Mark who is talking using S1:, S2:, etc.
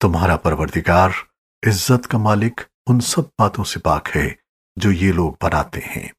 S1: तुम्हारा परवरदिगार, इज़्ज़त का मालिक उन सब बातों से पाक है जो ये लोग बनाते हैं।